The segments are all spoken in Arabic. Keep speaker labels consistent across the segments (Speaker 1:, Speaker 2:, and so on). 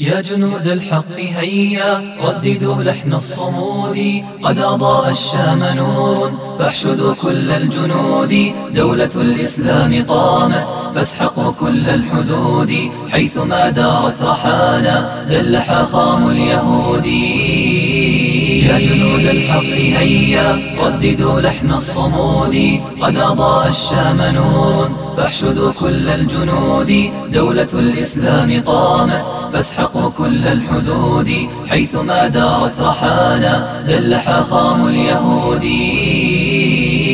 Speaker 1: يا جنود الحق هيا رددوا لحن الصمود. قد أضاء الشام نور فاحشدوا كل الجنود. دولة الإسلام قامت فاسحقوا كل الحدود. حيثما دارت رحانا ذل حاخام اليهود. يا جنود الحق هيا رددوا لحن الصمود قد أضاء الشام نور فاحشدوا كل الجنود دولة الإسلام قامت فاسحقوا كل الحدود حيثما دارت رحانا دل خام اليهود.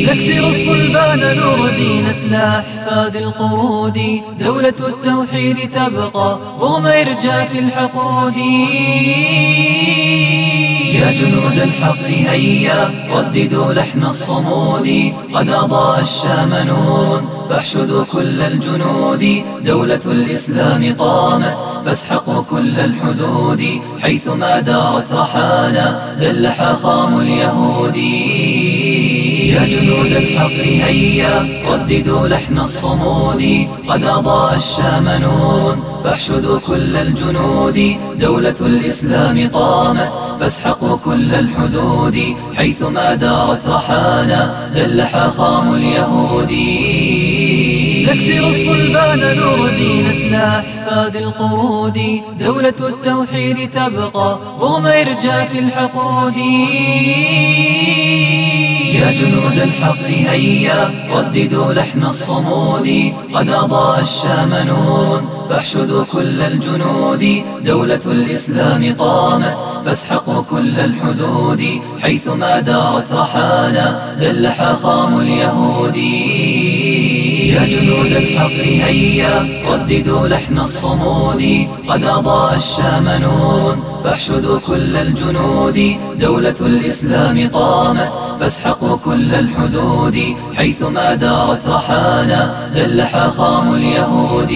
Speaker 1: نكسر الصلبان نردي نسل أحفاد القرود دولة التوحيد تبقى رغم إرجاف الحقود. يا جنود الحق هيا رددوا لحن الصمود. قد أضاء الشام نور فاحشدوا كل الجنود. دولة الإسلام قامت فاسحقوا كل الحدود. حيثما دارت رحانا دل حاخام اليهود. يا جنود الحق هيا رددوا لحن الصمود قد أضاء الشام نور فاحشدوا كل الجنود دولة الإسلام قامت فاسحقوا كل الحدود. حيثما دارت رحانا دل حاخام اليهود. نكسر الصلبان نودي نسل أحفاد القرود. دولة التوحيد تبقى رغم إرجاف الحقود. يا جنود الحق هيا. رددوا لحن الصمود. قد أضاء الشام نور فاحشدوا كل الجنود. دولة الإسلام قامت. فاسحقوا كل الحدود. حيثما دارت رحانا دل حاخام اليهودي يا جنود الحق هيا رددوا لحن الصمود قد أضاء الشام نور فاحشدوا كل الجنود دولة الإسلام قامت فاسحقوا كل الحدود حيثما دارت رحانا ذل حاخام اليهود.